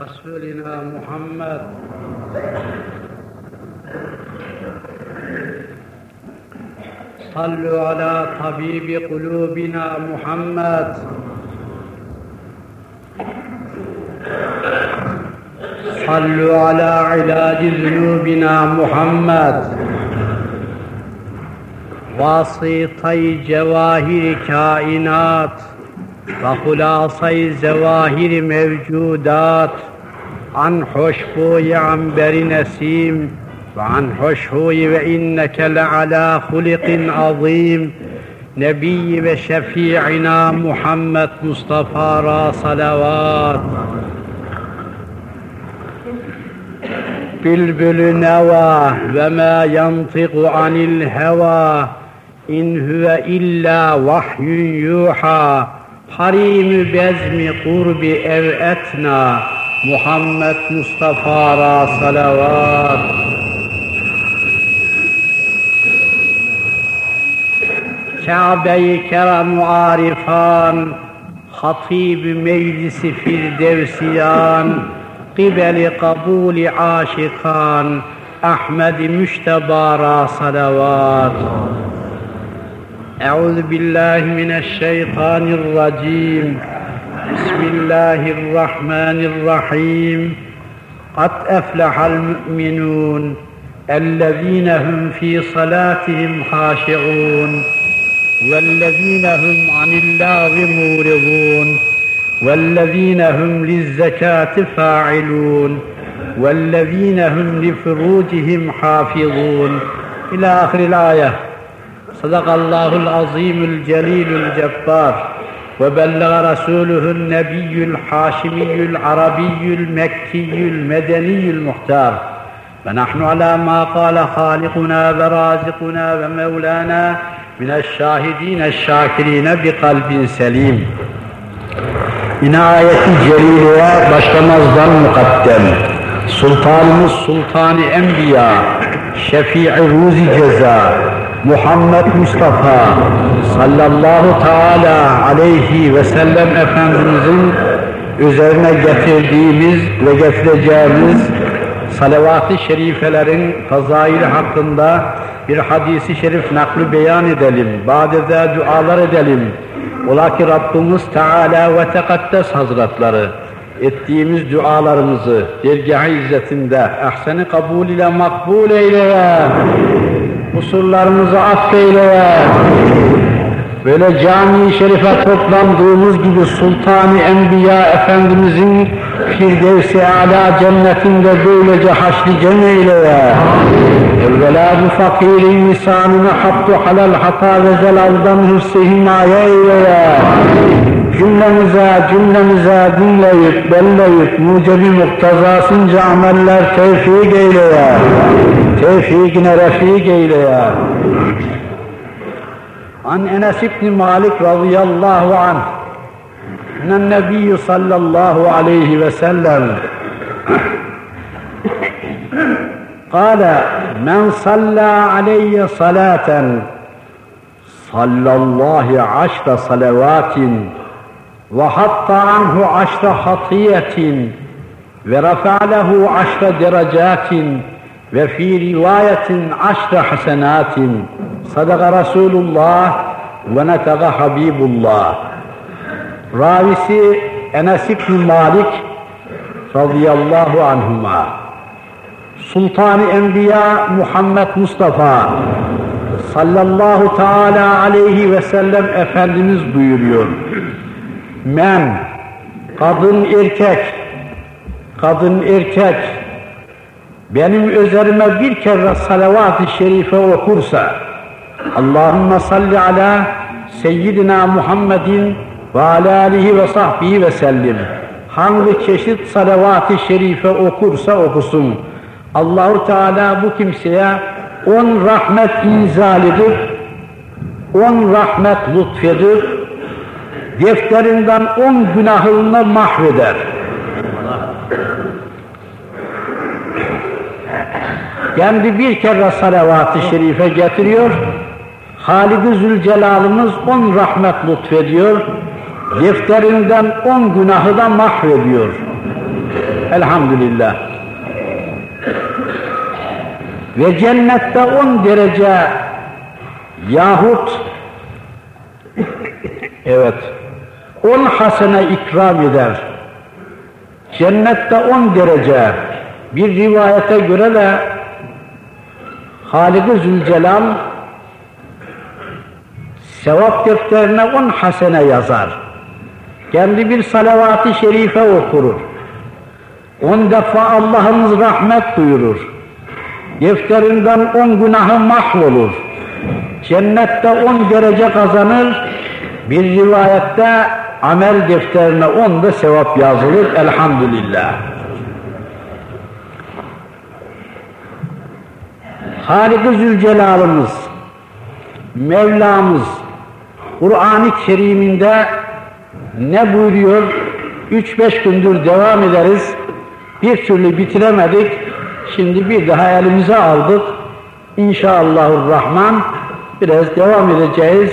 رسولنا محمد صلوا على طبيب قلوبنا محمد صلوا على علاج ذنوبنا محمد واسطي جواهر كائنات ve hulasay zevahir mevcudat an hoşbuyi amberi nesim ve an hoşhuyi ve inneke le ala hulikin azim Nebi ve şefi'ina Muhammed Mustafa'ra salavat. Bülbülü neva ve ma yantiku anil heva in huve illa vahyun yuha harim bezmi kurbi ev etna Muhammed Mustafa ra salavat. Kabe-i Kerem arifan Hatib-i Meclisi Firdevsiyan Kibeli kabul-i aşikan Ahmed-i Müşteba ra salavat. أعوذ بالله من الشيطان الرجيم. بسم الله الرحمن الرحيم. قد أفلح المؤمنون الذين هم في صلاتهم خاشعون والذين هم عن اللغو مورضون والذين هم للزكاة فاعلون والذين هم لفروجهم حافظون. إلى آخر الآية. Sadakallahul azimül celilül cebbar ve belleğe Resulühün nebiyyül haşimiyyül arabiyyül mekkiyül medeniyyül muhtar ve nahnu ala ma kâle halikuna ve razıkuna ve mevlana mineşşâhidîne şâkirîne bi kalbin selim. İnayeti celileye başlamazdan mukaddem. Sultanımız Sultani Enbiya, Şefii Ruzi Ceza, Muhammed Mustafa sallallahu teala aleyhi ve sellem Efendimizin üzerine getirdiğimiz ve getireceğimiz salavat-ı şerifelerin fazaili hakkında bir hadisi şerif nakli beyan edelim. Badede dualar edelim. Ola ki Rabbimiz Teala ve Tekaddes Hazretleri ettiğimiz dualarımızı dergâh-ı izzetinde ahsen kabul ile makbul eyle. Kusurlarımızı affeyle. Böyle cami-i şerife toplandığımız gibi Sultan-ı Enbiya Efendimizin Firdevs-i Ala cennetinde böylece haşli cem eyle. Evvela bu fakirin lisanını hattu halal hata ve zelaldan hırsı himaye eyle. Cümlemize, cümlemize dinleyip, belleyip, mucebi muktazasınca ameller tevfik eyle. Tevfikine refik eyle. An Enes İbni Malik radıyallahu anh من النبي صلى الله عليه وسلم قال من صلى علي صلاة صلى الله عشر صلوات وحط عنه عشر خطية ورفع له عشر درجات ve fi rivayetin aşra hasenatin sadaka Resulullah ve netega Habibullah. Ravisi Enes İbn Malik radıyallahu anhuma. Sultan-ı Enbiya Muhammed Mustafa sallallahu teala aleyhi ve sellem Efendimiz buyuruyor. Men, kadın erkek, kadın erkek, benim üzerime bir kere salavat-ı şerife okursa Allahümme salli ala seyyidina Muhammedin ve ala alihi ve sahbihi ve sellim. Hangi çeşit salavat-ı şerife okursa okusun. Allahu Teala bu kimseye on rahmet inzal edip, on rahmet lütfedip, defterinden on günahını mahveder. Kendi bir kere salavat-ı şerife getiriyor, Halid-i Zülcelal'ımız on rahmet lütfediyor, defterinden on günahı da mahvediyor. Elhamdülillah. Ve cennette on derece yahut evet on hasene ikram eder. Cennette on derece bir rivayete göre de Halik-i Zülcelal sevap defterine on hasene yazar. Kendi bir salavat-ı şerife okurur. On defa Allah'ımız rahmet buyurur. Defterinden on günahı mahvolur. Cennette on derece kazanır. Bir rivayette amel defterine on da sevap yazılır. Elhamdülillah. Halik-i Zülcelal'ımız, Mevlamız, Kur'an-ı Kerim'inde ne buyuruyor? Üç beş gündür devam ederiz. Bir türlü bitiremedik. Şimdi bir daha elimize aldık. İnşallahurrahman biraz devam edeceğiz.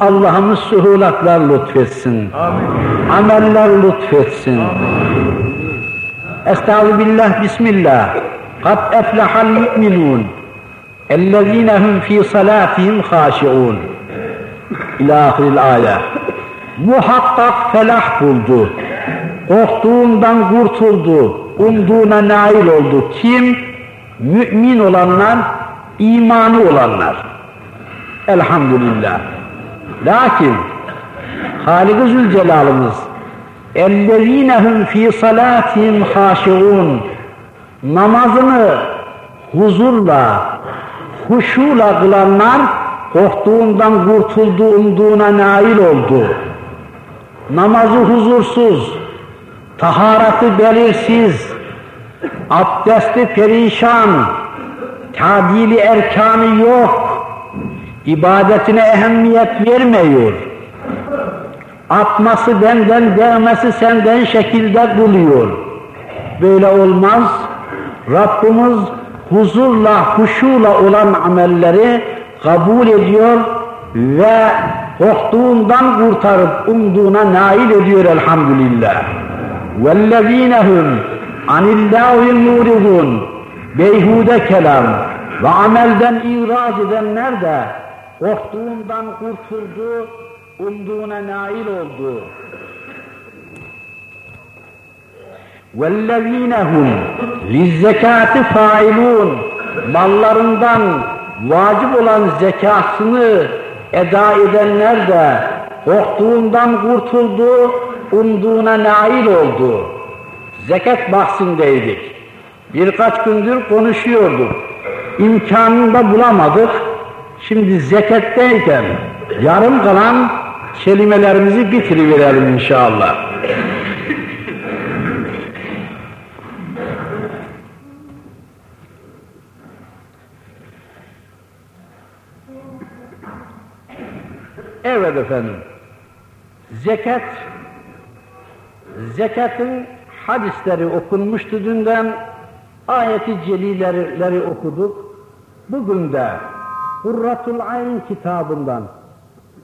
Allah'ımız suhulatlar lütfetsin. Amin. Ameller lütfetsin. Estağfirullah, Bismillah. Kad eflahal müminun. اَلَّذ۪ينَ هُمْ ف۪ي صَلَاتِهِمْ خَاشِعُونَ İlâ ayet. Muhakkak felah buldu. Korktuğundan kurtuldu. Umduğuna nail oldu. Kim? Mümin olanlar, imanı olanlar. Elhamdülillah. Lakin Halik-i Zülcelal'ımız اَلَّذ۪ينَ هُمْ ف۪ي صَلَاتِهِمْ خَاشِعُونَ Namazını huzurla, huşuyla kılanlar korktuğundan kurtuldu, umduğuna nail oldu. Namazı huzursuz, taharatı belirsiz, abdesti perişan, tadili erkanı yok, ibadetine ehemmiyet vermiyor. Atması benden, değmesi senden şekilde buluyor. Böyle olmaz. Rabbimiz huzurla, huşuyla olan amelleri kabul ediyor ve korktuğundan kurtarıp umduğuna nail ediyor elhamdülillah. وَالَّذ۪ينَ هُمْ عَنِ اللّٰهِ مُورِضُونَ Beyhude kelam ve amelden iraz edenler de korktuğundan kurtuldu, umduğuna nail oldu. وَالَّذ۪ينَ هُمْ لِزَّكَاتِ فَاِلُونَ Mallarından vacip olan zekasını eda edenler de korktuğundan kurtuldu, umduğuna nail oldu. Zekat bahsindeydik. Birkaç gündür konuşuyorduk. İmkanını bulamadık. Şimdi zekatteyken yarım kalan kelimelerimizi bitiriverelim inşallah. Evet efendim. Zekat, zekatın hadisleri okunmuştu dünden, ayeti celileri okuduk. Bugün de Hurratul Ayn kitabından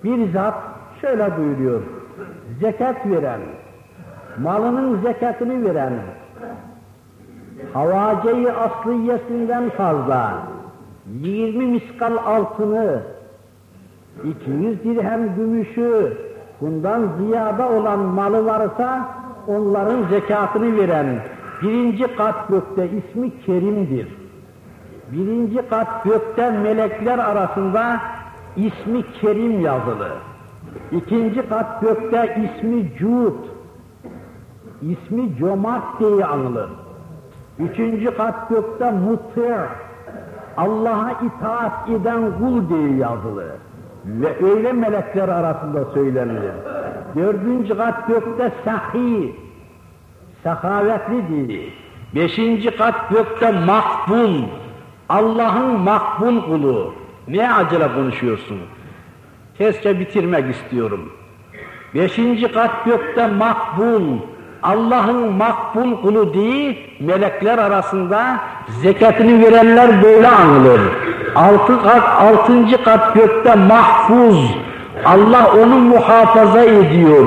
bir zat şöyle buyuruyor. Zekat veren, malının zekatını veren, havaceyi asliyesinden fazla 20 miskal altını 200 dirhem gümüşü, bundan ziyada olan malı varsa onların zekatını veren birinci kat gökte ismi Kerim'dir. Birinci kat gökte melekler arasında ismi Kerim yazılı. İkinci kat gökte ismi Cud, ismi Cömert diye anılır. Üçüncü kat gökte Mutir, Allah'a itaat eden kul diye yazılır. Ve öyle melekler arasında söylenir. Dördüncü kat gökte sahi, sakavetli değil. Beşinci kat gökte makbul, Allah'ın makbul kulu. Niye acele konuşuyorsun? Kesçe bitirmek istiyorum. Beşinci kat gökte makbul, Allah'ın makbul kulu değil, melekler arasında zekatını verenler böyle anılır. Altı kat, altıncı kat gökte mahfuz, Allah onu muhafaza ediyor.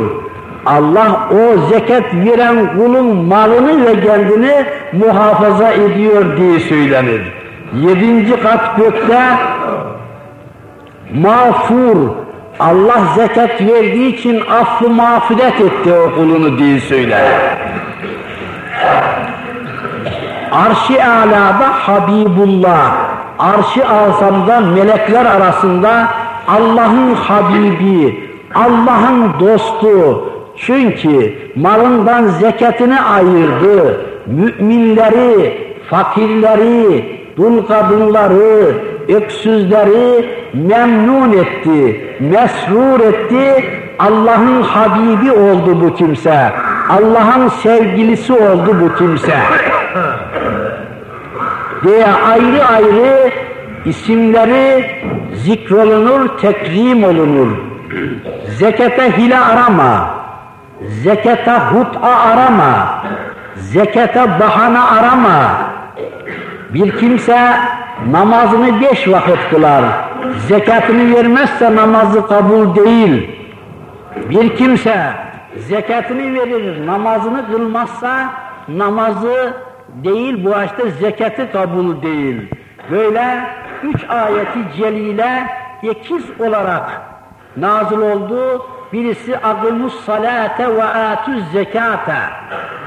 Allah o zekat veren kulun malını ve kendini muhafaza ediyor diye söylenir. Yedinci kat gökte mağfur, Allah zekat verdiği için affı mağfiret etti o kulunu diye söyler. Arş-ı alada Habibullah, arş-ı azamda melekler arasında Allah'ın Habibi, Allah'ın dostu. Çünkü malından zekatını ayırdı. Müminleri, fakirleri, dul kadınları, öksüzleri memnun etti, mesrur etti. Allah'ın Habibi oldu bu kimse. Allah'ın sevgilisi oldu bu kimse. diye ayrı ayrı isimleri zikrolunur, tekrim olunur. Zekete hile arama, zekete hut'a arama, zekete bahane arama. Bir kimse namazını beş vakit kılar, zekatını vermezse namazı kabul değil. Bir kimse zekatını verir, namazını kılmazsa namazı değil bu açta zekatı kabul değil. Böyle üç ayeti celile ikiz olarak nazil oldu. Birisi agimus salate ve atuz zekate.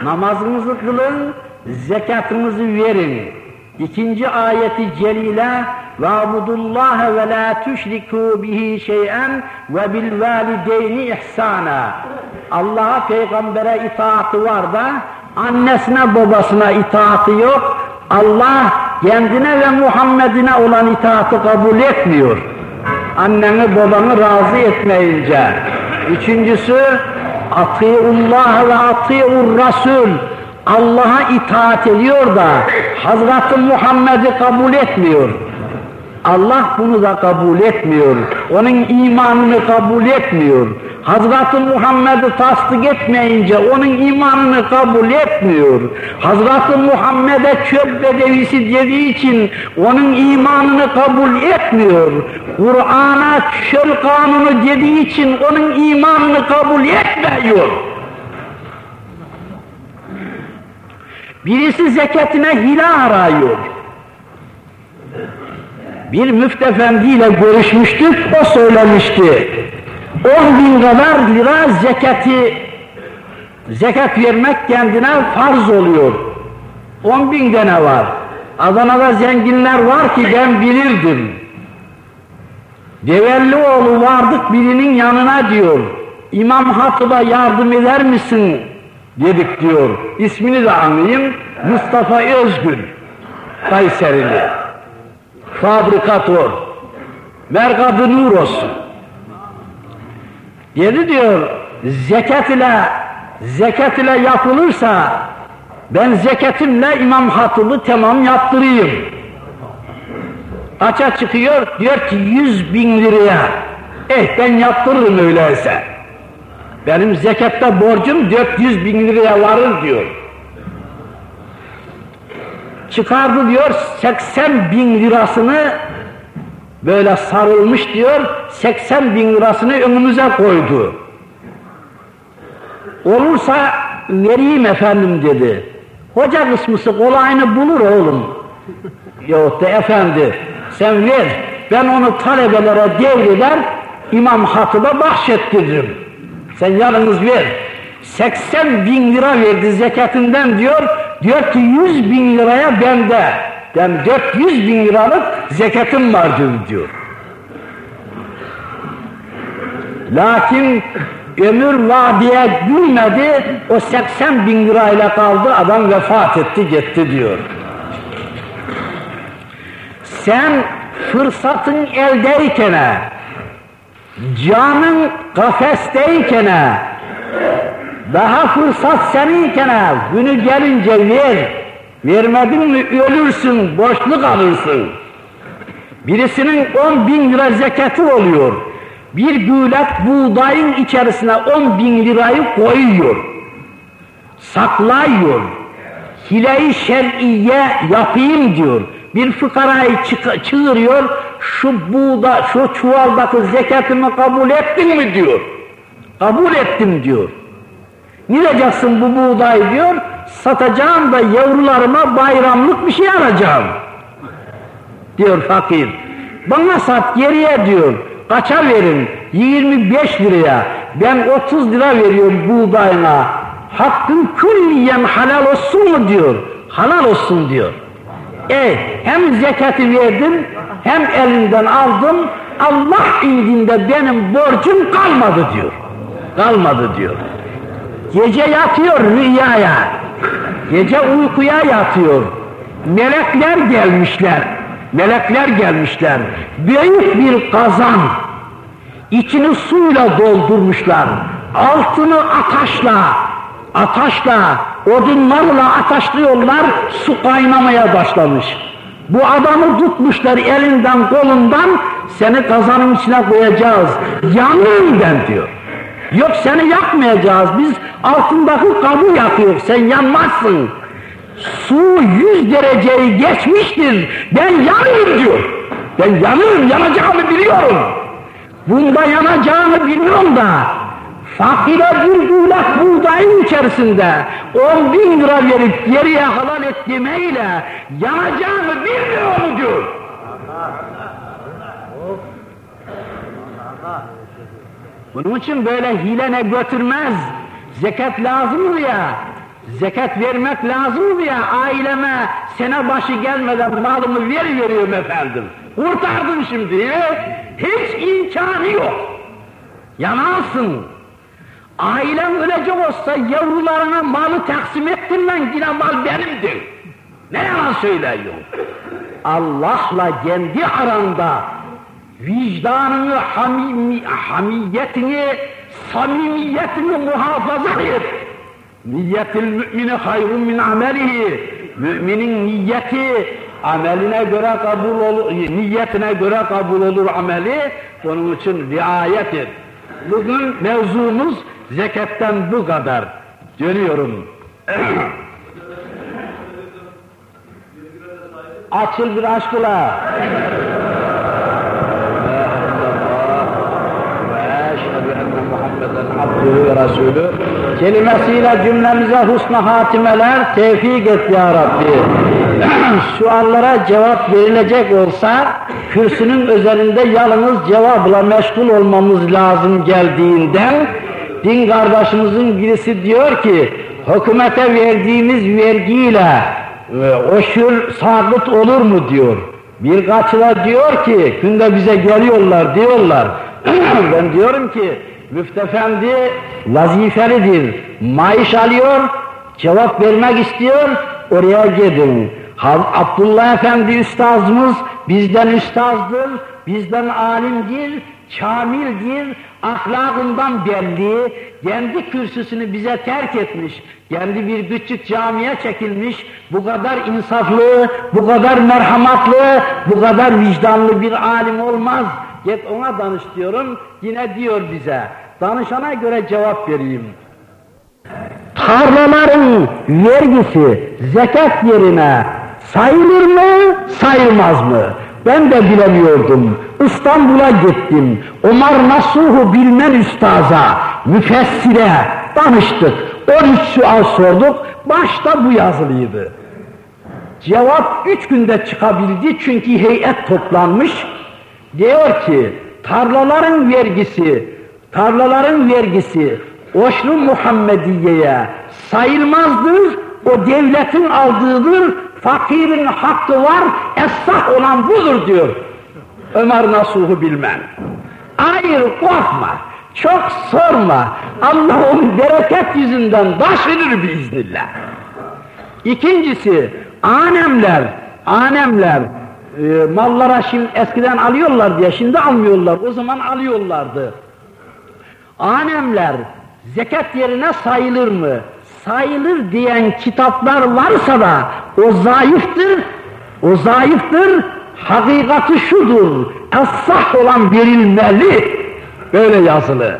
Namazınızı kılın, zekatınızı verin. İkinci ayeti celile la tüşriku bihi şey'en ve bil valideyni ihsana. Allah'a peygambere itaati var da annesine babasına itaati yok. Allah kendine ve Muhammed'ine olan itaati kabul etmiyor. Anneni babanı razı etmeyince. Üçüncüsü Atiullah ve atiur Rasul. Allah'a itaat ediyor da Hazreti Muhammed'i kabul etmiyor. Allah bunu da kabul etmiyor. Onun imanını kabul etmiyor. Hazreti Muhammed'i tasdik etmeyince onun imanını kabul etmiyor. Hazreti Muhammed'e çöp bedevisi dediği için onun imanını kabul etmiyor. Kur'an'a çöl kanunu dediği için onun imanını kabul etmiyor. Birisi zekatine hile arıyor. Bir müftefendiyle görüşmüştük, o söylemişti. 10 bin kadar lira zekati, zekat vermek kendine farz oluyor. 10 bin tane var. Adana'da zenginler var ki ben bilirdim. Devellioğlu vardık birinin yanına diyor. İmam Hatip'e yardım eder misin? Dedik diyor. İsmini de anlayayım. Mustafa Özgül. Kayserili. Fabrikatör. Merkadı nur olsun. Dedi diyor, zekat ile zekat ile yapılırsa ben zekatimle İmam Hatip'i tamam yaptırayım. Kaça çıkıyor? Diyor ki yüz bin liraya. Eh ben yaptırırım öyleyse. Benim zekatta borcum 400 bin liraya varır diyor. Çıkardı diyor 80 bin lirasını böyle sarılmış diyor, 80 bin lirasını önümüze koydu. Olursa vereyim efendim dedi. Hoca kısmısı kolayını bulur oğlum. Yok da efendi sen ver, ben onu talebelere devreder, İmam Hatip'e bahşettiririm. Sen yalnız ver. 80 bin lira verdi zekatından diyor, diyor ki 100 bin liraya bende. Yani 400 bin liralık zekatım vardır diyor. Lakin ömür vadiye gülmedi, o 80 bin lirayla kaldı, adam vefat etti gitti diyor. Sen fırsatın eldeyken, canın kafesteyken, daha fırsat seninken, günü gelince ver, Vermedin mi ölürsün, borçlu kalırsın. Birisinin on bin lira zekatı oluyor. Bir gület buğdayın içerisine on bin lirayı koyuyor. Saklıyor. Hile-i şer'iye yapayım diyor. Bir fıkarayı çığırıyor, şu buğda, şu çuvaldaki zekatımı kabul ettin mi diyor. Kabul ettim diyor. Ne diyeceksin bu buğday diyor. Satacağım da yavrularıma bayramlık bir şey alacağım. Diyor fakir. Bana sat geriye diyor. Kaça verin? 25 liraya. Ben 30 lira veriyorum buğdayına. Hakkın külliyen halal olsun mu diyor. Halal olsun diyor. E hem zekatı verdim hem elinden aldım. Allah indinde benim borcum kalmadı diyor. Kalmadı diyor. Gece yatıyor rüyaya. Gece uykuya yatıyor. Melekler gelmişler. Melekler gelmişler. Büyük bir kazan. İçini suyla doldurmuşlar. Altını ataşla, ataşla, odunlarla ataşlıyorlar, su kaynamaya başlamış. Bu adamı tutmuşlar elinden kolundan, seni kazanın içine koyacağız, yanayım ben diyor. Yok seni yakmayacağız, biz altındaki kabı yakıyor, sen yanmazsın. Su yüz dereceyi geçmiştir, ben yanayım diyor. Ben yanırım, yanacağımı biliyorum. Bunda yanacağını biliyorum da, fakire bir gülak buğdayın içerisinde on bin lira verip geriye halal et demeyle yanacağını bilmiyor mu diyor. Bunun için böyle hilene götürmez. Zekat lazım ya. Zekat vermek lazım ya. Aileme sene başı gelmeden malımı veri veriyorum efendim. Kurtardım şimdi. Hiç imkanı yok. Yanarsın. Ailen ölecek olsa yavrularına malı taksim ettin lan yine mal benimdir. Ne yalan söylüyor? Allah'la kendi aranda vicdanını, hamimi, hamiyetini, samimiyetini muhafaza et. Niyetil mümini hayrun min amelihi. Müminin niyeti ameline göre kabul olur, niyetine göre kabul olur ameli. Onun için riayet et. Bugün mevzumuz zekatten bu kadar. Dönüyorum. Açıl bir aşkla. abdühü ve Resulü kelimesiyle cümlemize husna hatimeler tevfik et ya Rabbi. Suallara cevap verilecek olsa kürsünün özelinde yalnız cevapla meşgul olmamız lazım geldiğinden din kardeşimizin birisi diyor ki hükümete verdiğimiz vergiyle e, o şür sabit olur mu diyor. Birkaçı da diyor ki günde bize geliyorlar diyorlar. ben diyorum ki müftefendi vazifelidir. Maaş alıyor, cevap vermek istiyor, oraya gidin. Abdullah Efendi üstazımız bizden üstazdır, bizden alimdir, kamildir, ahlakından belli, kendi kürsüsünü bize terk etmiş, kendi bir küçük camiye çekilmiş, bu kadar insaflı, bu kadar merhamatlı, bu kadar vicdanlı bir alim olmaz. Git ona danış diyorum, yine diyor bize, danışana göre cevap vereyim. Tarlaların vergisi zekat yerine sayılır mı, sayılmaz mı? Ben de bilemiyordum. İstanbul'a gittim. Omar Nasuh'u bilmen üstaza, müfessire danıştık. 13 sual sorduk. Başta bu yazılıydı. Cevap üç günde çıkabildi çünkü heyet toplanmış. Diyor ki tarlaların vergisi, tarlaların vergisi Oşlu Muhammediye'ye sayılmazdır, o devletin aldığıdır, fakirin hakkı var, esnaf olan budur diyor. Ömer Nasuh'u bilmem. Hayır korkma, çok sorma. Allah onun bereket yüzünden taşınır biiznillah. İkincisi, anemler, anemler, e, mallara şimdi eskiden alıyorlar diye şimdi almıyorlar, o zaman alıyorlardı. Anemler zekat yerine sayılır mı? Sayılır diyen kitaplar varsa da o zayıftır, o zayıftır, hakikati şudur, es olan verilmeli, böyle yazılı.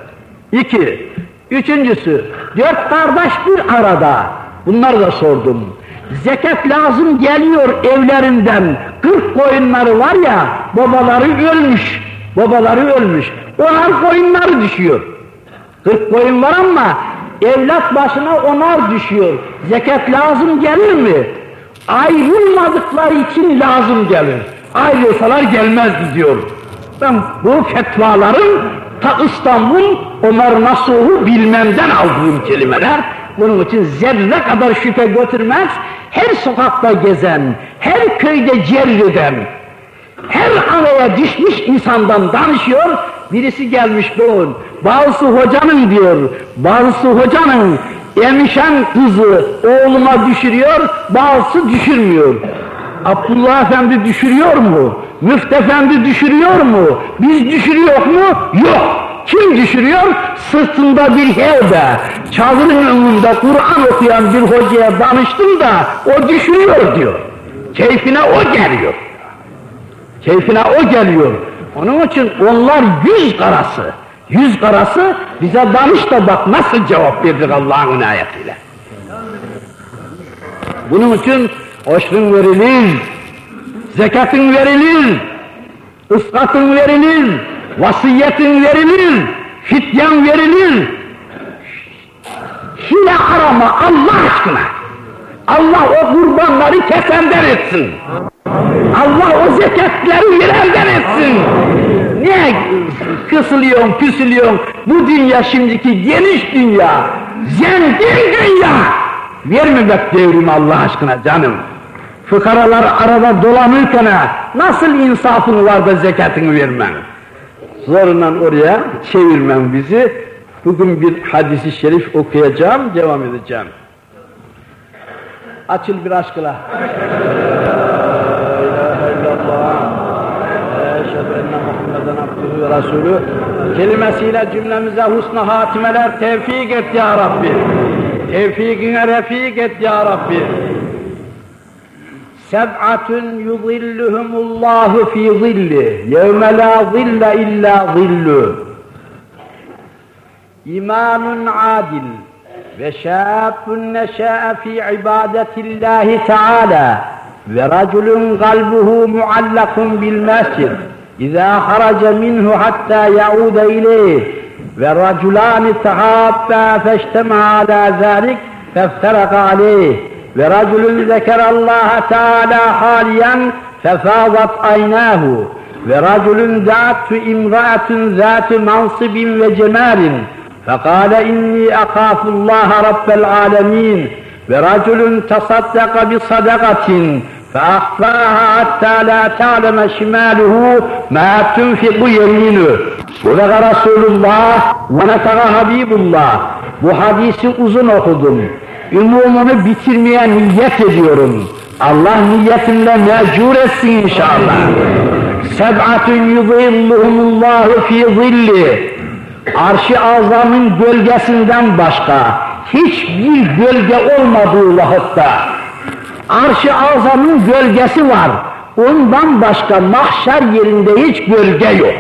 İki, üçüncüsü, dört kardeş bir arada, bunları da sordum. Zekat lazım geliyor evlerinden, kırk koyunları var ya, babaları ölmüş, babaları ölmüş, onlar koyunları düşüyor. Kırk koyun var ama Evlat başına onar düşüyor. Zekat lazım gelir mi? Ayrılmadıkları için lazım gelir. Ayrılsalar gelmezdi diyor. Ben bu fetvaların ta İstanbul Ömer Nasuh'u bilmemden aldığım kelimeler. Bunun için zerre kadar şüphe götürmez. Her sokakta gezen, her köyde cerreden, her araya düşmüş insandan danışıyor. Birisi gelmiş doğun. Bazısı hocanın diyor. Bazısı hocanın emişen kızı oğluma düşürüyor, bazısı düşürmüyor. Abdullah Efendi düşürüyor mu? Müftü Efendi düşürüyor mu? Biz düşürüyor mu? Yok. Kim düşürüyor? Sırtında bir hevde, çadırın önünde Kur'an okuyan bir hocaya danıştım da o düşürüyor diyor. Keyfine o geliyor. Keyfine o geliyor. Onun için onlar yüz karası. Yüz karası bize danış da bak nasıl cevap verdik Allah'ın ayetiyle. Bunun için oşrun verilir, zekatın verilir, ıskatın verilir, vasiyetin verilir, fityen verilir. Hile arama Allah aşkına. Allah o kurbanları kesenden etsin. Allah o zekatları verenden etsin. Niye kısılıyorsun, küsülüyorsun? Bu dünya şimdiki geniş dünya, zengin dünya. Vermemek devrimi Allah aşkına canım. Fıkaralar arada dolanırken nasıl insafın var da zekatını vermen? Zorla oraya çevirmem bizi. Bugün bir hadisi şerif okuyacağım, devam edeceğim. Açıl bir aşkla. Resulü kelimesiyle cümlemize husna hatimeler tevfik et ya Rabbi. Tevfikine refik et ya Rabbi. Seb'atun yuzilluhumullahu fi zilli yevme la zille illa zillu. İmanun adil ve şâbun neşâ'e fi ibadetillahi teâlâ ve raculun kalbuhu muallakun bil mescid إذا خرج منه حتى يعود إليه ورجلان تحابا فاجتمع على ذلك فافترق عليه ورجل ذكر الله تعالى حاليا ففاضت عيناه ورجل دعت امرأة ذات منصب وجمال فقال إني أخاف الله رب العالمين ورجل تصدق بصدقة فأخفاها حتى لا تعلم شماله ما تنفق يمينه Burada Resulullah ve netara Habibullah bu hadisi uzun okudum. Umumunu bitirmeye niyet ediyorum. Allah niyetimle mecur etsin inşallah. Seb'atun yuzilluhumullahu fi zilli. Arş-ı azamın gölgesinden başka hiçbir gölge olmadığı vakitte Arş-ı azamın gölgesi var. Ondan başka mahşer yerinde hiç gölge yok.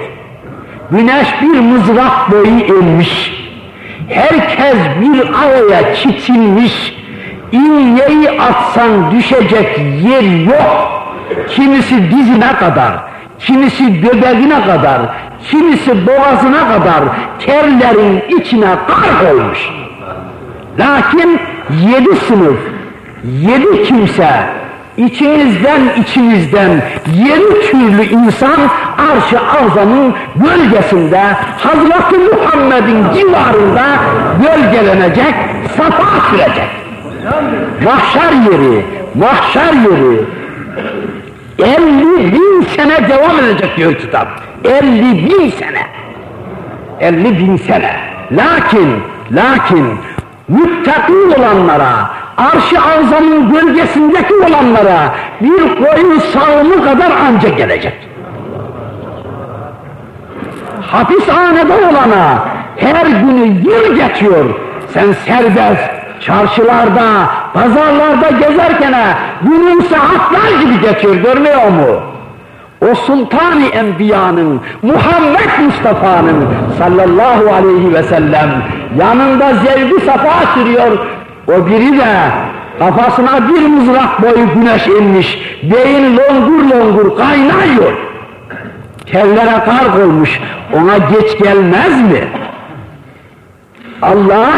Güneş bir mızrak boyu inmiş. Herkes bir araya çitilmiş. İğneyi atsan düşecek yer yok. Kimisi dizine kadar, kimisi göbeğine kadar, kimisi boğazına kadar terlerin içine kar olmuş. Lakin yedi sınıf, yedi kimse içinizden içinizden yedi türlü insan arş-ı azamın gölgesinde Hazreti Muhammed'in civarında gölgelenecek, safa sürecek. Mahşer yeri, mahşer yeri 50 bin sene devam edecek diyor kitap. 50 bin sene. 50 bin sene. Lakin, lakin müttaki olanlara, arş-ı azamın gölgesindeki olanlara bir koyun sağımı kadar anca gelecek. Hapishanede olana her günü yıl geçiyor. Sen serbest, çarşılarda, pazarlarda gezerken günün saatler gibi geçiyor görmüyor mu? O sultan-ı enbiyanın, Muhammed Mustafa'nın sallallahu aleyhi ve sellem yanında zevki safa sürüyor, o biri de kafasına bir mızrak boyu güneş inmiş, beyin longur longur kaynıyor. Tellere kar olmuş, ona geç gelmez mi? Allah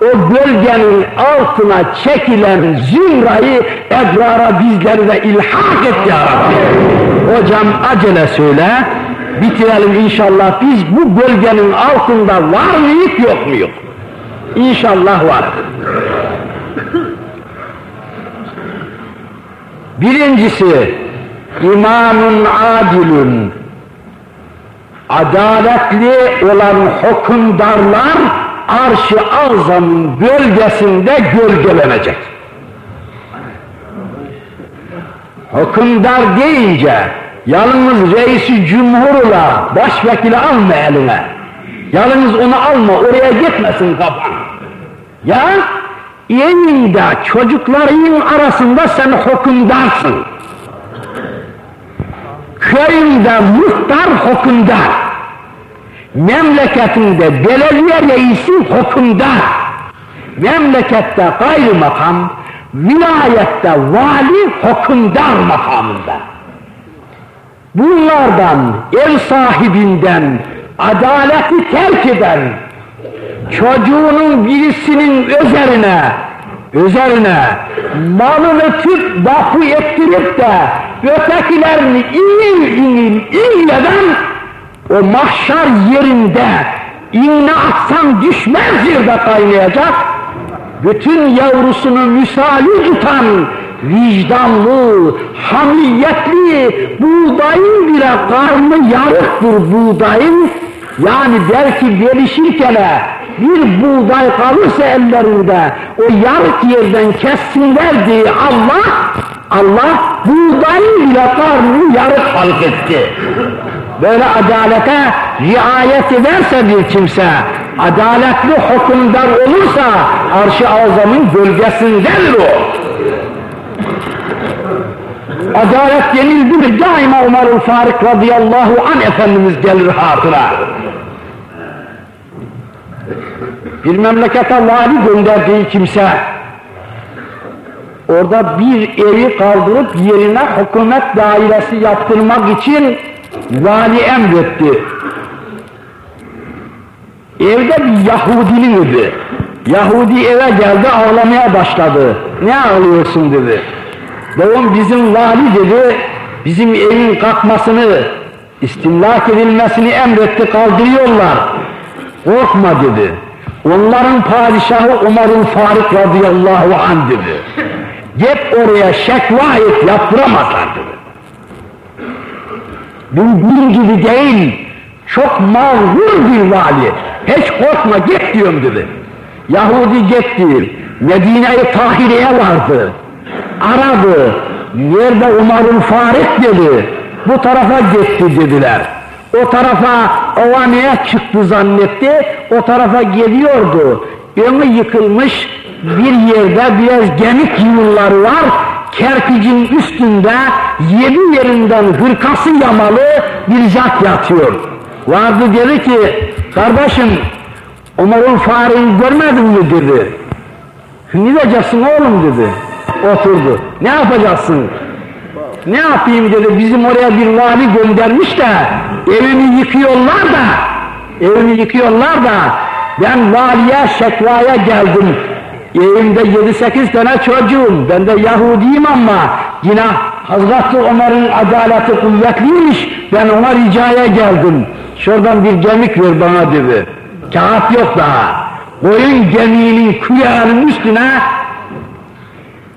o gölgenin altına çekilen zümrayı ebrara bizleri de ilhak et ya Rabbi. Hocam acele söyle, bitirelim inşallah. Biz bu gölgenin altında var mıyız yok muyuz? İnşallah var. Birincisi, imanun adilun, adaletli olan hükümdarlar arş-ı azamın gölgesinde gölgelenecek. Hükümdar deyince yalnız reisi cumhurla başvekili alma eline. Yalnız onu alma, oraya gitmesin kafan. Ya evinde çocukların arasında sen hükümdarsın. Köyünde muhtar hükümdar. Memleketinde belediye reisi hükümdar. Memlekette makam, vilayette vali hükümdar makamında. Bunlardan, ev sahibinden, adaleti terk eden, çocuğunun birisinin üzerine üzerine malını tüp vakfı ettirip de ötekilerini inil inil inleden o mahşer yerinde inne atsan düşmez yerde kaynayacak. Bütün yavrusunu misali tutan vicdanlı, hamiyetli buğdayın bile karnı yarıktır buğdayın yani belki gelişirken bir buğday kalırsa ellerinde o yarık yerden kessinler diye Allah Allah buğdayın bile karnını yarık halk etti. Böyle adalete riayet ederse bir kimse, adaletli hükümdar olursa arş-ı azamın gölgesindendir o. Adalet denildi mi daima Ömer-ül Faruk radıyallahu an Efendimiz gelir hatıra. Bir memlekete vali gönderdiği kimse orada bir evi kaldırıp yerine hükümet dairesi yaptırmak için vali emretti. Evde bir Yahudinin idi. Yahudi eve geldi ağlamaya başladı. Ne ağlıyorsun dedi. Doğum bizim vali dedi, bizim evin kalkmasını, istimlak edilmesini emretti, kaldırıyorlar. Korkma dedi. Onların padişahı Umar'ın Faruk radıyallahu anh dedi. Git oraya şekva et, yaptıramazlar dedi. Bildiğin gibi değil, çok mağrur bir vali. Hiç korkma git diyorum dedi. Yahudi gitti, Medine-i Tahire'ye vardı aradı. Nerede Umar'ın Farik dedi. Bu tarafa gitti dediler. O tarafa ovaneye çıktı zannetti. O tarafa geliyordu. Önü yıkılmış bir yerde biraz gemik yığınları var. Kerpicin üstünde yedi yerinden hırkası yamalı bir zat yatıyor. Vardı dedi ki, kardeşim Umar'ın Farik'i görmedin mi dedi. Ne diyeceksin oğlum dedi oturdu. Ne yapacaksın? Ne yapayım dedi, bizim oraya bir vali göndermiş de evimi yıkıyorlar da, evimi yıkıyorlar da ben valiye şekvaya geldim. Evimde yedi sekiz tane çocuğum, ben de Yahudiyim ama yine Hazreti Ömer'in adaleti kuvvetliymiş, ben ona ricaya geldim. Şuradan bir gemik ver bana dedi. Kağıt yok daha. Koyun gemiğinin kuyağının üstüne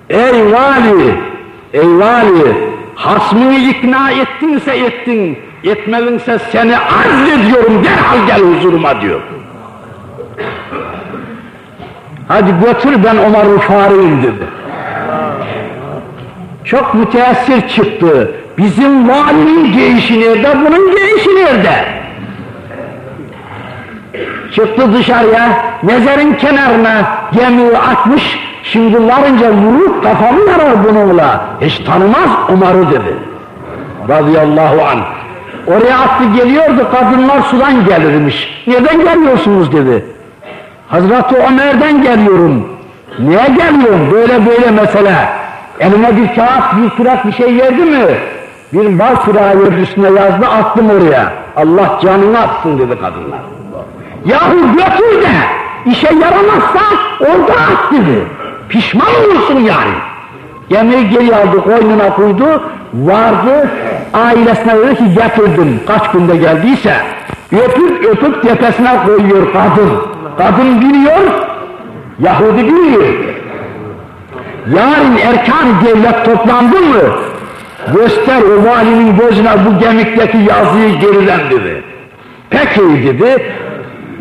Ey vali, ey vali, hasmını ikna ettinse ettin, etmedinse seni azlediyorum, derhal gel huzuruma diyor. Hadi götür ben Ömer Faruk'um dedi. Çok müteessir çıktı. Bizim valinin gelişi nerede, bunun gelişi nerede? Çıktı dışarıya, mezarın kenarına gemiyi atmış, Şimdi varınca vurup kafamı yarar bununla. Hiç tanımaz Umar'ı dedi. Radıyallahu an. Oraya attı geliyordu, kadınlar sudan gelirmiş. Nereden geliyorsunuz dedi. Hazreti Ömer'den geliyorum. Niye geliyorum? Böyle böyle mesele. Elime bir kağıt, bir kurak bir şey verdi mi? Bir mal kurağı verdi üstüne yazdı, attım oraya. Allah canını atsın dedi kadınlar. Yahu götür de işe yaramazsa orada at dedi. Pişman olursun yani. Gemiyi geri aldı, koynuna koydu, vardı, ailesine dedi ki getirdim, kaç günde geldiyse, öpüp öpüp tepesine koyuyor kadın. Kadın biliyor, Yahudi biliyor. Yarın erkan devlet toplandı mı, göster o valinin gözüne bu gemikteki yazıyı geriden dedi. Peki dedi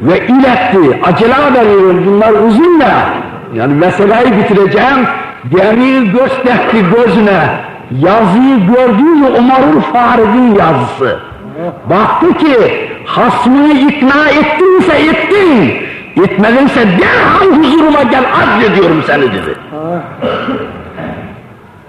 ve iletti. Acele veriyorum bunlar uzun ya. Yani meseleyi bitireceğim. Gemiyi gösterdi gözüne. Yazıyı gördüğü Umar'ın Farid'in yazısı. Baktı ki hasmını ikna ettinse ettin. Etmedinse derhal huzuruma gel ediyorum seni dedi.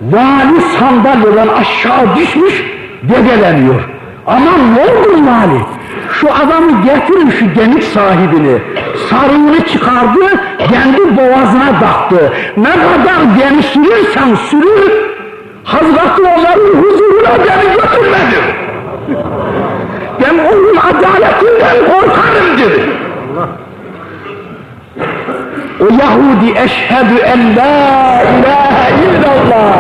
Vali sandalyeden aşağı düşmüş, dedeleniyor. Aman ne oldu vali? Şu adamı getirin şu gemik sahibini. Sarığını çıkardı, kendi boğazına taktı. Ne kadar geniş sürürsen sürür, Hazreti Ömer'in huzuruna beni götürmedi. Ben onun adaletinden korkarım dedi. O Yahudi eşhedü en la ilahe illallah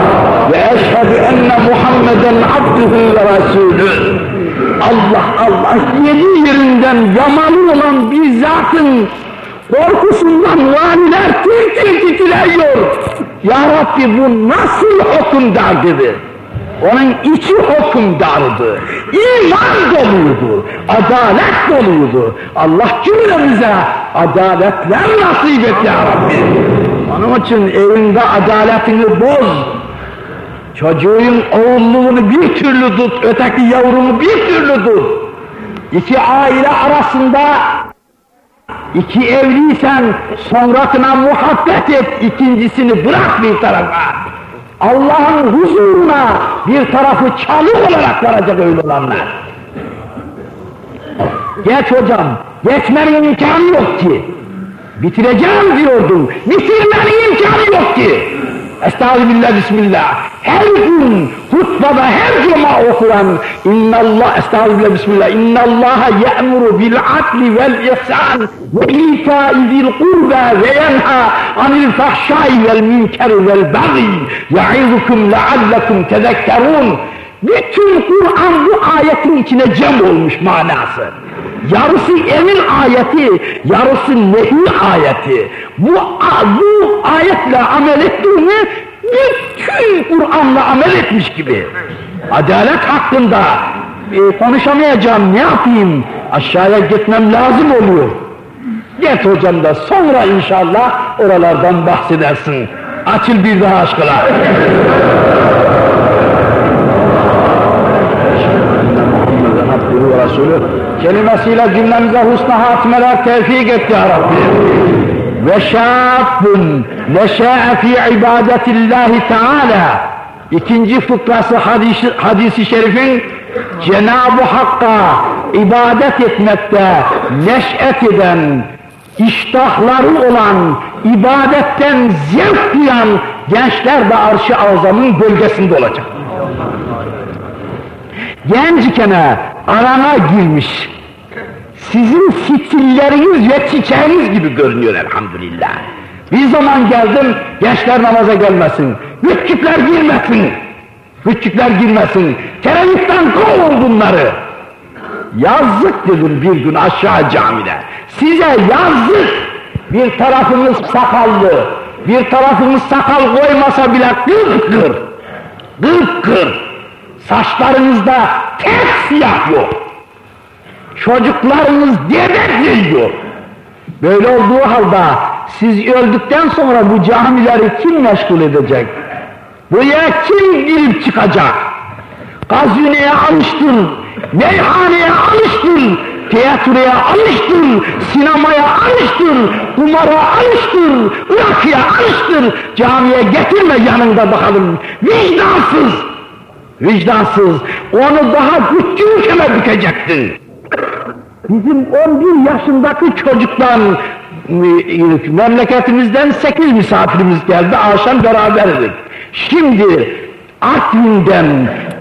ve eşhedü enne Muhammeden abduhu ve rasulü. Allah Allah yedi yerinden yamalı olan bir zatın korkusundan vaniler tir tir titriyor. Ya Rabbi bu nasıl hükümdar dedi. Onun içi hükümdardı. İman doluydu. Adalet doluydu. Allah cümlemize adaletler nasip et ya Rabbi. Onun için evinde adaletini boz. Çocuğun oğulluğunu bir türlü tut, öteki yavrumu bir türlü tut. İki aile arasında iki evliysen sonrasına muhabbet et, ikincisini bırak bir tarafa. Allah'ın huzuruna bir tarafı çalı olarak varacak öyle olanlar. Geç hocam, geçmenin imkanı yok ki. Bitireceğim diyordum, bitirmenin imkanı yok ki. Estağfirullah, Bismillah. Her gün hutbada her cuma okuran innallah estağfirullah bismillah innallaha ya'muru bil adli vel ihsan ve ita'i zil kurba ve yenha anil fahşai vel münkeri vel bagi ya'izukum leallekum tezekkerun bütün Kur'an bu ayetin içine cem olmuş manası. Yarısı emir ayeti, yarısı nehi ayeti. Bu, bu ayetle amel ettiğini bütün Kur'an'la amel etmiş gibi. Adalet hakkında e, konuşamayacağım, ne yapayım? Aşağıya gitmem lazım oluyor. Git hocam da sonra inşallah oralardan bahsedersin. Açıl bir daha aşkına. Resulü kelimesiyle cümlemize husna hatimeler tevfik et ya Rabbi. Ve şâbbun neşâ'e fî ibadetillahi Teala İkinci fıkrası hadisi, hadisi şerifin Cenab-ı Hakk'a ibadet etmekte neş'et eden, iştahları olan, ibadetten zevk duyan gençler de arş-ı azamın bölgesinde olacak. Gencikene arana girmiş. Sizin fitilleriniz ve çiçeğiniz gibi görünüyor elhamdülillah. Bir zaman geldim, gençler namaza gelmesin, küçükler girmesin, küçükler girmesin, teröristen kovun bunları. Yazık dedim bir gün aşağı camide, size yazık, bir tarafınız sakallı, bir tarafınız sakal koymasa bile kır kır, kır kır, saçlarınızda tek siyah yok, çocuklarınız debek yiyor. Böyle olduğu halde siz öldükten sonra bu camileri kim meşgul edecek? Buraya kim girip çıkacak? Gazineye alıştır, meyhaneye alıştır, tiyatroya alıştır, sinemaya alıştır, kumara alıştır, rakıya alıştır, camiye getirme yanında bakalım, vicdansız, vicdansız, onu daha küçükken bükecektin. Bizim 11 yaşındaki çocuktan e, memleketimizden 8 misafirimiz geldi, akşam beraberdik. Şimdi Artvin'den,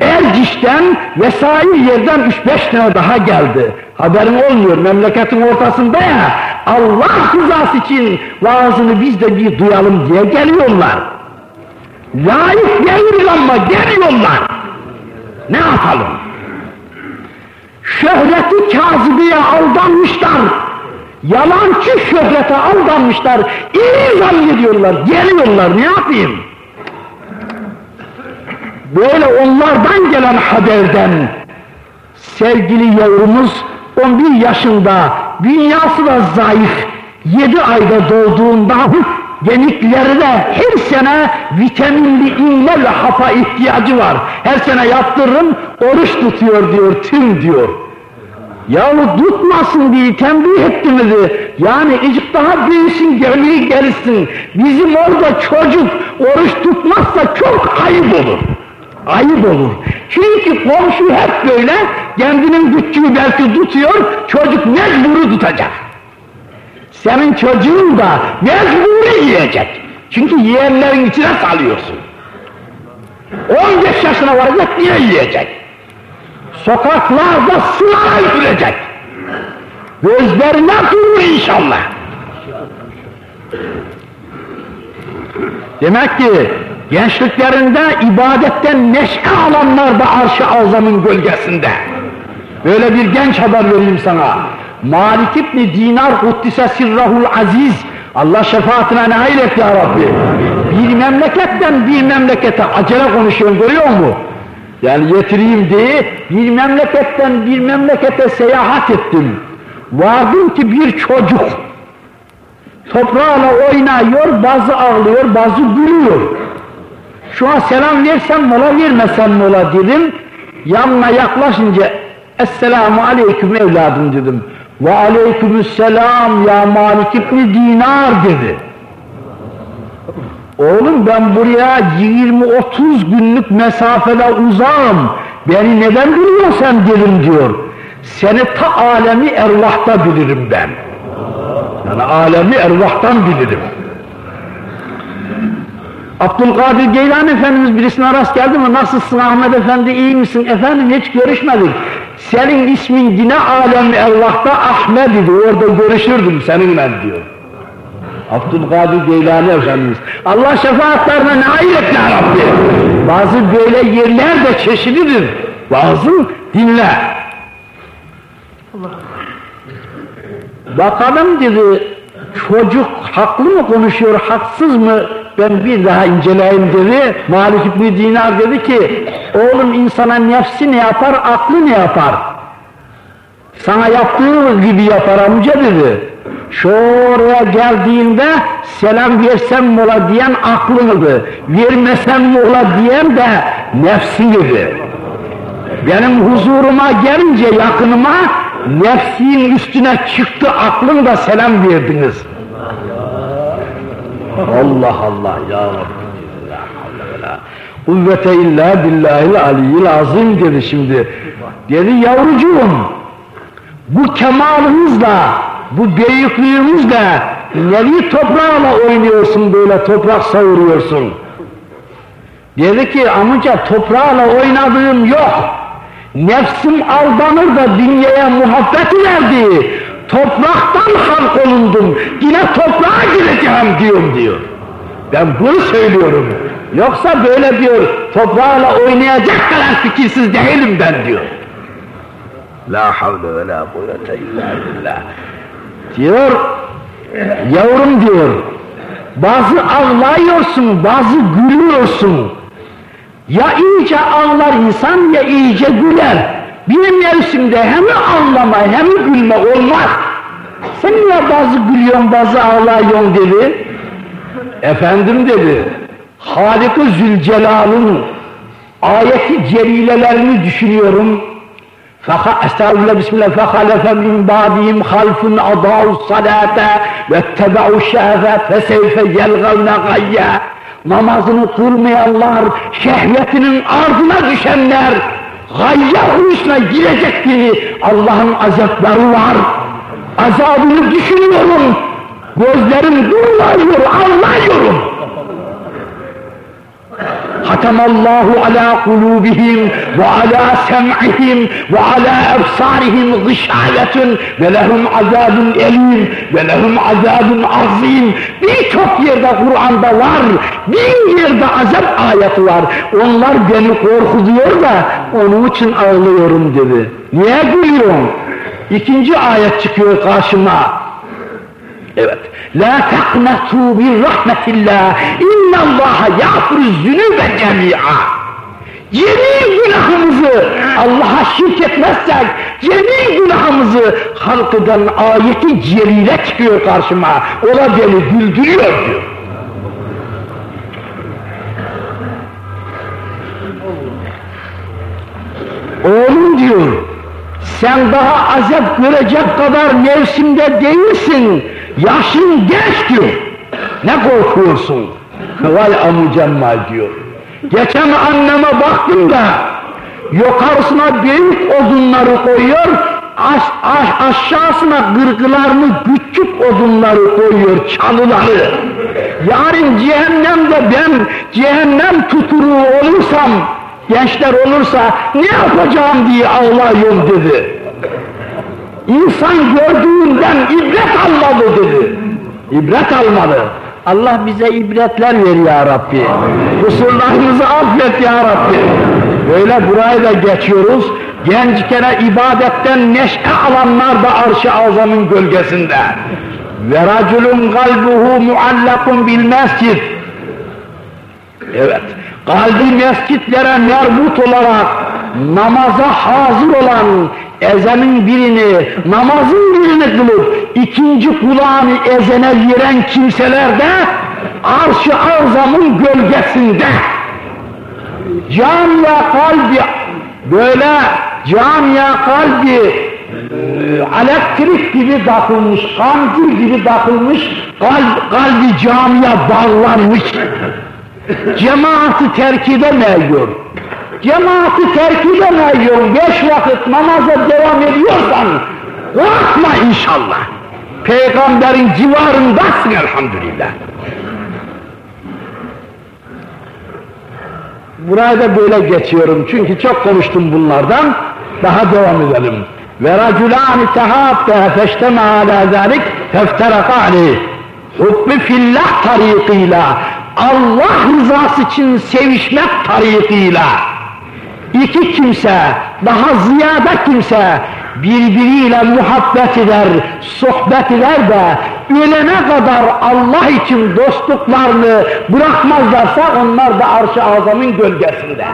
Erciş'ten vesaire yerden 3-5 tane daha geldi. Haberin olmuyor, memleketin ortasında ya, Allah rızası için vaazını biz de bir duyalım diye geliyorlar. Layık değil ama geliyorlar. Ne yapalım? Şöhreti kazibeye aldanmışlar. Yalancı şöhrete aldanmışlar. İyi zannediyorlar, geliyorlar. Ne yapayım? Böyle onlardan gelen haberden sevgili yavrumuz 11 yaşında, dünyası da zayıf, 7 ayda doğduğunda genikleri de her sene vitaminli iğne ve hapa ihtiyacı var. Her sene yaptırırım, oruç tutuyor diyor, tüm diyor. Yahu tutmasın diye tembih ettiğimizi, yani icik daha büyüsün, gönlü gelsin. Bizim orada çocuk oruç tutmazsa çok ayıp olur. Ayıp olur. Çünkü komşu hep böyle, kendinin bütçüğü belki tutuyor, çocuk mecburu tutacak. Senin çocuğun da mecburi yiyecek. Çünkü yiyenlerin içine salıyorsun. 15 yaşına varacak diye yiyecek. Sokaklarda sınava üfürecek. Gözlerine durur inşallah. Demek ki gençliklerinde ibadetten neşe alanlar da arş-ı azamın gölgesinde. Böyle bir genç haber vereyim sana. Malik İbni Dinar Kuddise Sirrahul Aziz Allah şefaatine nail et ya Rabbi. Bir memleketten bir memlekete acele konuşuyorum görüyor musun? Yani getireyim diye bir memleketten bir memlekete seyahat ettim. Vardım ki bir çocuk toprağla oynuyor, bazı ağlıyor, bazı gülüyor. Şu an selam versem mola vermesem mola dedim. Yanına yaklaşınca Esselamu aleyküm evladım dedim. Ve aleykümselam ya Malik İbni Dinar dedi. Oğlum ben buraya 20-30 günlük mesafede uzağım. Beni neden biliyorsan dedim diyor. Seni ta alemi ervahta bilirim ben. Yani alemi ervahtan bilirim. Abdülkadir Geylani Efendimiz birisine rast geldi mi? Nasılsın Ahmet Efendi iyi misin? Efendim hiç görüşmedik. Senin ismin yine alemi ervahta Ahmet idi. Orada görüşürdüm seninle diyor. Abdülkadir Geylani Efendimiz. Allah şefaatlerine nail et ya Rabbi. Bazı böyle yerler de çeşitlidir. Bazı dinle. Bakalım dedi, çocuk haklı mı konuşuyor, haksız mı? Ben bir daha inceleyeyim dedi. Malik İbni Dinar dedi ki, oğlum insana nefsi ne yapar, aklı ne yapar? Sana yaptığı gibi yapar amca dedi. Şuraya geldiğinde selam versem mola diyen aklınıydı. Vermesem mola diyen de nefsiydi. Benim huzuruma gelince yakınıma nefsin üstüne çıktı aklın da selam verdiniz. Allah Allah ya Rabbi. Kuvvete illa billahil aliyyil azim dedi şimdi. Dedi yavrucuğum bu kemalınızla, bu büyüklüğünüzle nevi toprağla oynuyorsun böyle toprak savuruyorsun. Dedi ki amca toprağla oynadığım yok. Nefsim aldanır da dünyaya muhabbet verdi. Topraktan halk olundum. Yine toprağa gireceğim diyorum diyor. Ben bunu söylüyorum. Yoksa böyle diyor, toprağla oynayacak kadar fikirsiz değilim ben diyor. La havle ve la kuvvete illa billah. Diyor, yavrum diyor, bazı ağlıyorsun, bazı gülüyorsun. Ya iyice ağlar insan ya iyice güler. Bir mevsimde hem ağlama hem gülme olmaz. Sen niye bazı gülüyorsun bazı ağlıyorsun dedi. Efendim dedi, Halik-i Zülcelal'ın ayeti celilelerini düşünüyorum. Fakat estağfurullah bismillah min ba'dihim halfun adâ'u salâte ve teba'u şehve feseyfe yelgavne gayya namazını kılmayanlar, şehvetinin ardına düşenler, gayya huyusuna girecek gibi Allah'ın azapları var. Azabını düşünüyorum, gözlerim durmuyor, ağlıyorum. Ve ala sem'ihim ve ala efsarihim gışavetun ve lehum azabun elim ve lehum azabun azim. Birçok yerde Kur'an'da var, bin yerde azap ayeti var. Onlar beni korkutuyor da onun için ağlıyorum dedi. Niye gülüyorsun? İkinci ayet çıkıyor karşıma. Evet. La taqnatu min rahmetillah. İnna Allah yağfiru zunube cemi'a. Cemi günahımızı Allah'a şirk etmezsek cemi günahımızı halkıdan ayeti celile çıkıyor karşıma. O da beni güldürüyor diyor. Oğlum diyor, sen daha azap görecek kadar mevsimde değilsin. Yaşın genç diyor. Ne korkuyorsun? Vay amcamma diyor. Geçen anneme baktım da yukarısına büyük odunları koyuyor, aş, aş, aşağısına gırgılarını küçük odunları koyuyor, çalıları. Yarın cehennemde ben cehennem tuturu olursam, gençler olursa ne yapacağım diye ağlıyorum dedi. İnsan gördüğünden ibret almalı dedi. İbret almalı. Allah bize ibretler ver ya Rabbi. Kusurlarımızı affet ya Rabbi. Böyle burayı da geçiyoruz. Gençkene ibadetten neşe alanlar da arş-ı azamın gölgesinde. Ve raculun kalbuhu muallakun bil mescid. Evet. Kalbi mescitlere merbut olarak namaza hazır olan ezenin birini, namazın birini kılıp ikinci kulağını ezene veren kimseler de arş-ı azamın gölgesinde camiye kalbi böyle camiye kalbi e, elektrik gibi takılmış, kancır gibi takılmış, kalp, kalbi camiye bağlanmış. Cemaati terk edemiyor. Cemaati terk edemiyor. Beş vakit namaza devam ediyorsan korkma inşallah. Peygamberin civarındasın elhamdülillah. Buraya da böyle geçiyorum çünkü çok konuştum bunlardan. Daha devam edelim. Ve raculani tehabbe feşteme ala zalik tefteraka aleyh. Hubbi fillah tariqıyla Allah rızası için sevişmek tariqıyla iki kimse, daha ziyade kimse birbiriyle muhabbet eder, sohbet eder de ölene kadar Allah için dostluklarını bırakmazlarsa onlar da arş-ı azamın gölgesinde.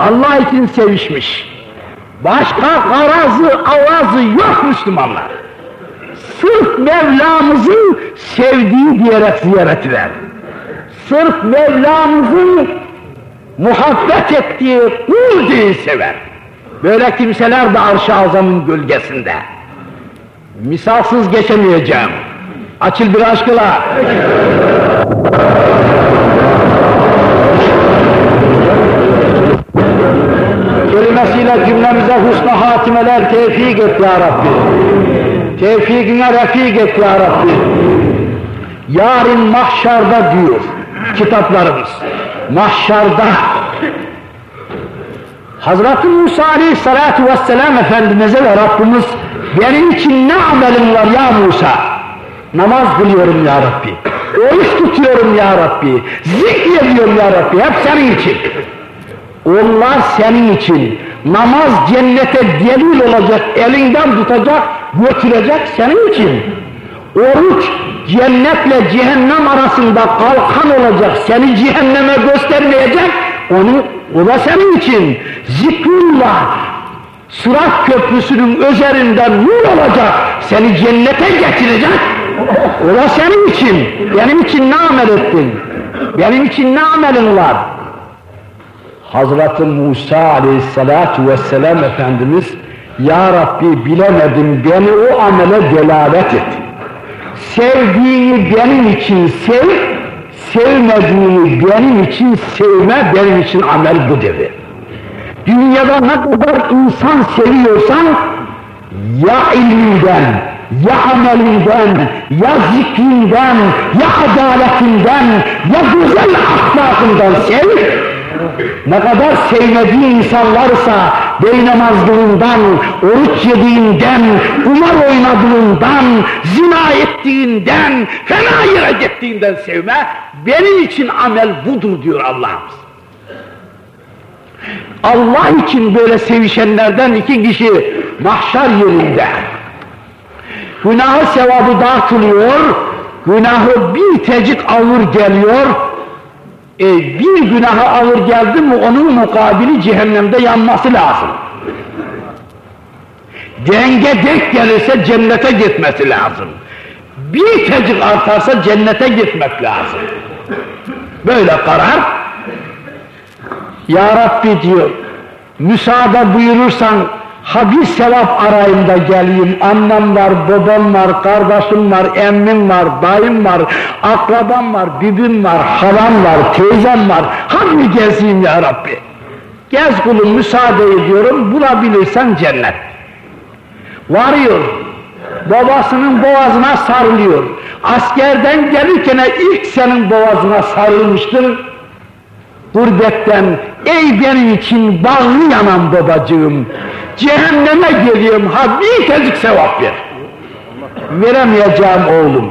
Allah için sevişmiş. Başka garazı, avazı yok Müslümanlar. Sırf Mevlamızın sevdiği diyerek ziyaret eder. Sırf Mevlamızın muhabbet ettiği kul diye sever. Böyle kimseler de arş-ı azamın gölgesinde. Misalsız geçemeyeceğim. Açıl bir aşkla. Kelimesiyle cümlemize husna hatimeler tevfik et ya Rabbi. Tevfikine refik et ya Rabbi. Yarın mahşarda diyor kitaplarımız. Mahşarda Hazreti Musa Aleyhisselatü Vesselam Efendimiz'e ve Rabbimiz benim için ne amelim var ya Musa? Namaz kılıyorum ya Rabbi. Oruç tutuyorum ya Rabbi. Zikrediyorum ya Rabbi. Hep senin için. Onlar senin için. Namaz cennete delil olacak, elinden tutacak, götürecek senin için. Oruç cennetle cehennem arasında kalkan olacak, seni cehenneme göstermeyecek, onu o da senin için. Zikrullah, Sırat köprüsünün üzerinden nur olacak, seni cennete getirecek, o da senin için. Benim için ne amel ettin? Benim için ne amelin var? Hazreti Musa aleyhissalatu vesselam Efendimiz Ya Rabbi bilemedim beni o amele delalet et. Sevdiğini benim için sev, sevmediğini benim için sevme, benim için amel bu dedi. Dünyada ne kadar insan seviyorsan, ya ilminden, ya amelinden, ya zikrinden, ya adaletinden, ya güzel ahlakından sev, ne kadar sevmediği insanlarsa bey namazlığından, oruç yediğinden, kumar oynadığından, zina ettiğinden, fena yere gittiğinden sevme, benim için amel budur diyor Allah'ımız. Allah için böyle sevişenlerden iki kişi mahşer yerinde. Günahı sevabı dağıtılıyor, günahı bir tecik ağır geliyor, e, bir günahı ağır geldi mi onun mukabili cehennemde yanması lazım. Denge denk gelirse cennete gitmesi lazım. Bir tecik artarsa cennete gitmek lazım. Böyle karar. Ya Rabbi diyor, müsaade buyurursan ha bir sevap arayayım da geleyim. Annem var, babam var, kardeşim var, emmim var, dayım var, akrabam var, bibim var, halam var, teyzem var. Hadi gezeyim ya Rabbi. Gez kulum müsaade ediyorum, bulabilirsen cennet. Varıyor, babasının boğazına sarılıyor. Askerden gelirken ilk senin boğazına sarılmıştır. Gurbetten, ey benim için bağlı yanan babacığım, cehenneme geliyorum, ha bir tecik sevap ver. Veremeyeceğim oğlum.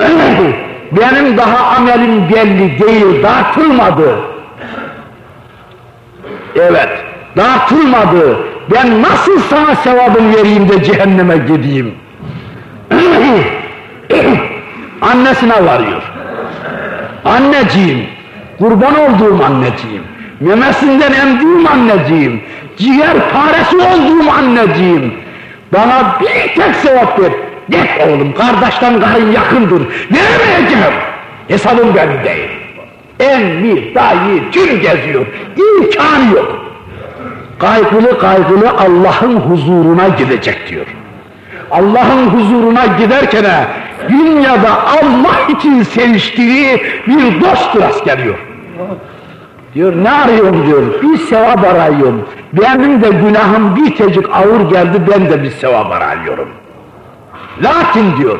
benim daha amelim belli değil, dağıtılmadı. Evet, dağıtılmadı. Ben nasıl sana sevabım vereyim de cehenneme gideyim? Annesine varıyor. Anneciğim, kurban olduğum anneciğim, memesinden emdiğim anneciğim, ciğer paresi olduğum anneciğim, bana bir tek sevap ver. Git oğlum, kardeşten karın yakındır, veremeyeceğim. Hesabım benim değil. Emmi, dayı, tüm geziyor, imkanı yok. Kaygılı kaygılı Allah'ın huzuruna gidecek diyor. Allah'ın huzuruna giderken dünyada Allah için seviştiği bir dost rast geliyor. Diyor ne arıyorum diyor, bir sevap arıyorum. Benim de günahım bir tecik ağır geldi, ben de bir sevap arıyorum. Lakin diyor,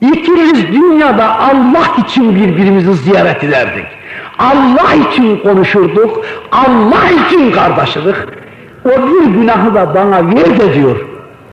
ikimiz dünyada Allah için birbirimizi ziyaret ederdik. Allah için konuşurduk, Allah için kardeşidik. O bir günahı da bana ver de diyor.